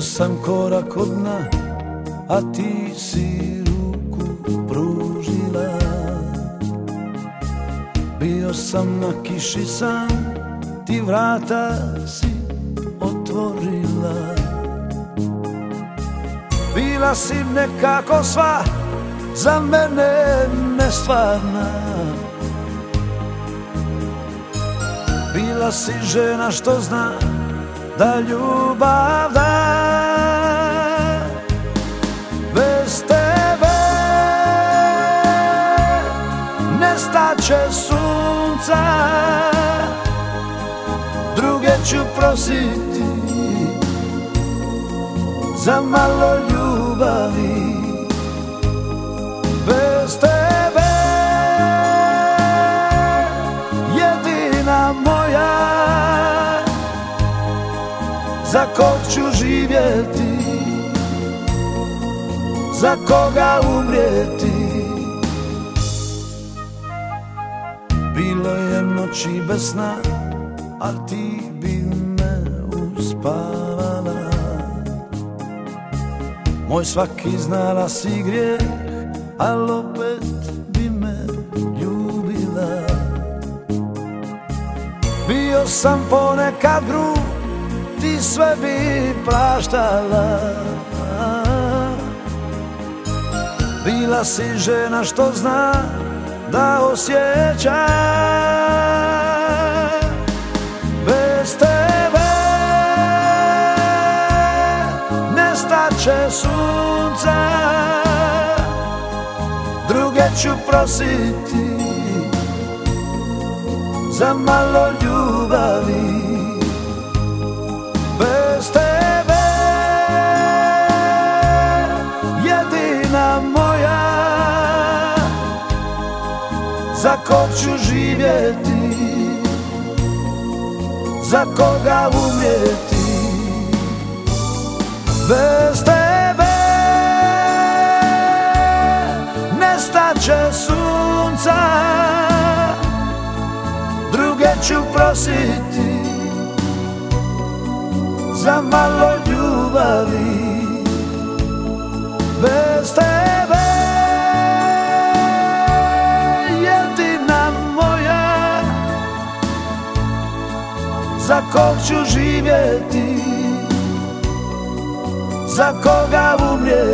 Sam korak od dna, a ti si ruku pružila. Bio sam na kiši sam, ti vrata si otvorila. Bila si nekako sva, za mene nestvarna. Bila si žena što zna da ljubav da Bez tebe. Nestaće sunca Druge ću prositi za malo ljubavi. Bez tebe Za kog ću živjeti? Za koga umrijeti? Bilo je noći bez sna Al ti bi me uspavala. Moj svaki znala si grijeh Al opet bi me ljubila. Bio sam ponekad grub Ti sve bi praštala. Bila si žena što zna da osjeća Bez tebe nestaće sunca. Druge ću prositi za malo ljubavi jedina moja Za kog ću živjeti Za koga umjeti Bez tebe nestaće sunca Druge ću prositi Za malo ljubavi Bez tebe. Jedina moja Za kog ću živjeti Za koga umrijeti